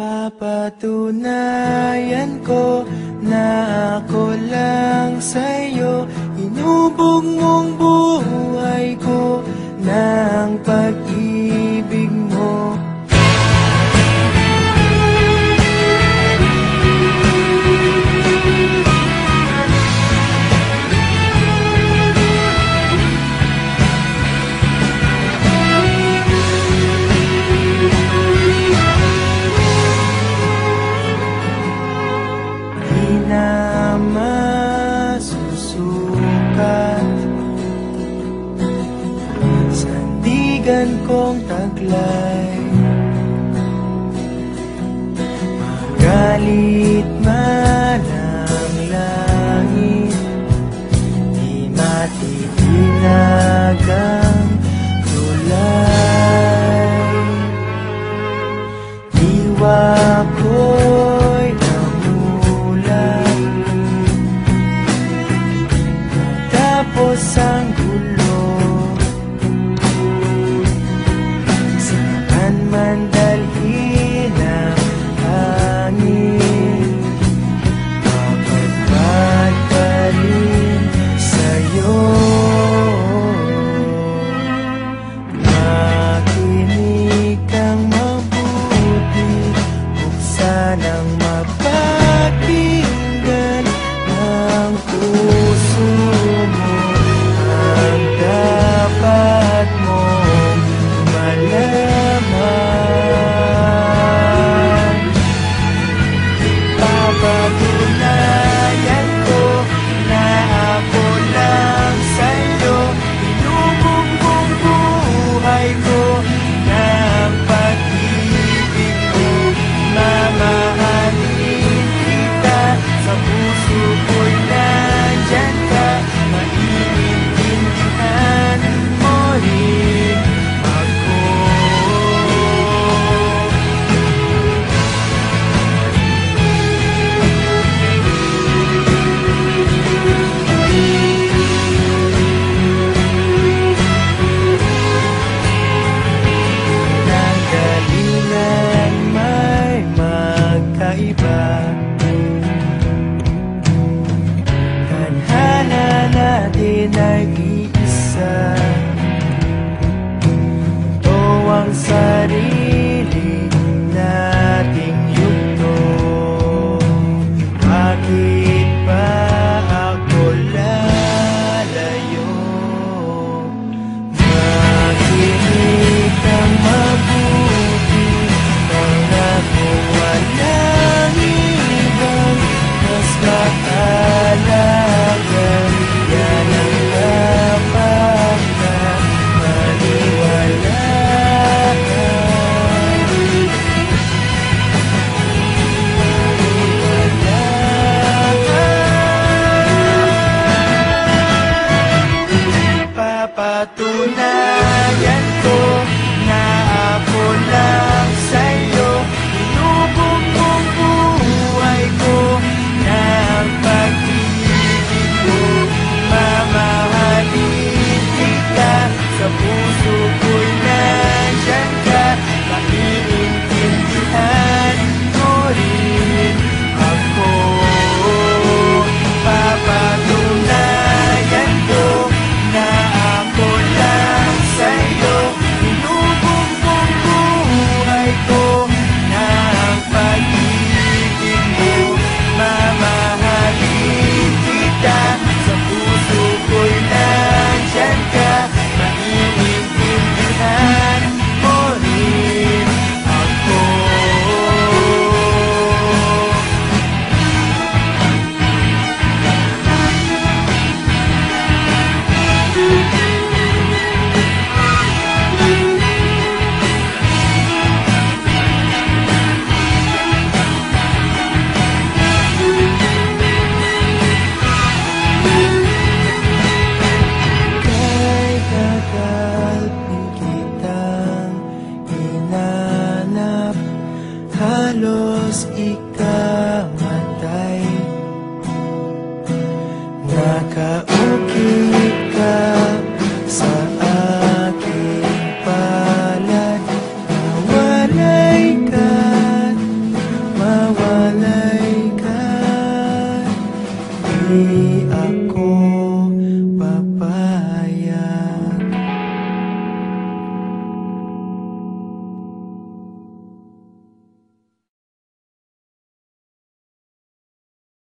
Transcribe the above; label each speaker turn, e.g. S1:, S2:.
S1: Papatunayan ko na ako lang sa'yo. Inubog mong buhay ko ng pag kaibigan kong taglay. Magalit man ang langit Di matitinag ang tulay. Diwa ko